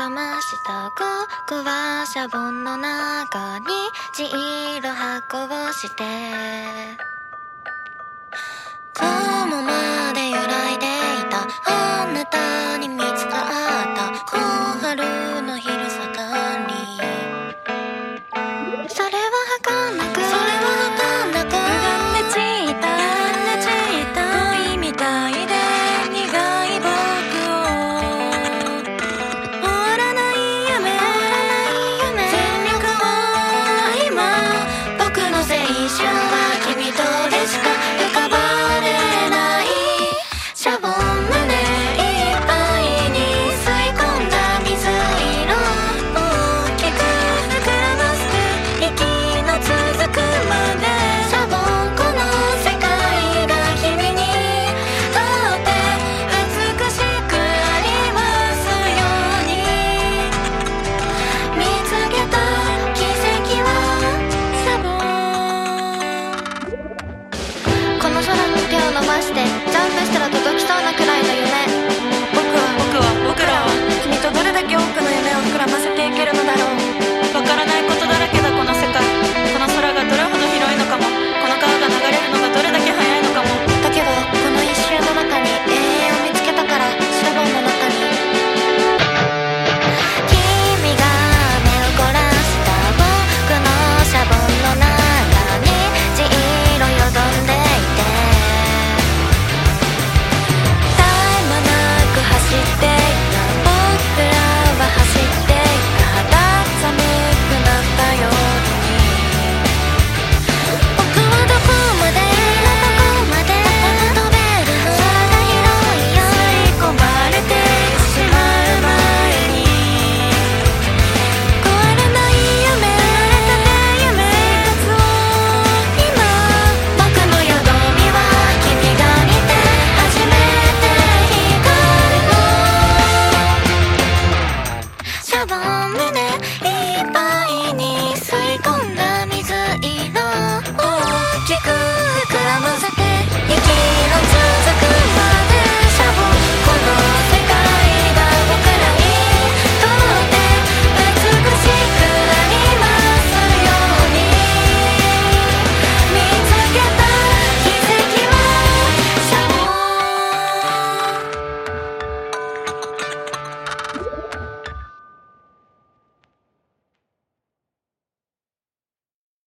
覚ましたここはシャボンの中にジイロ発酵しての空に手を伸ばしてジャンプしたら届きそうなくらいの夢。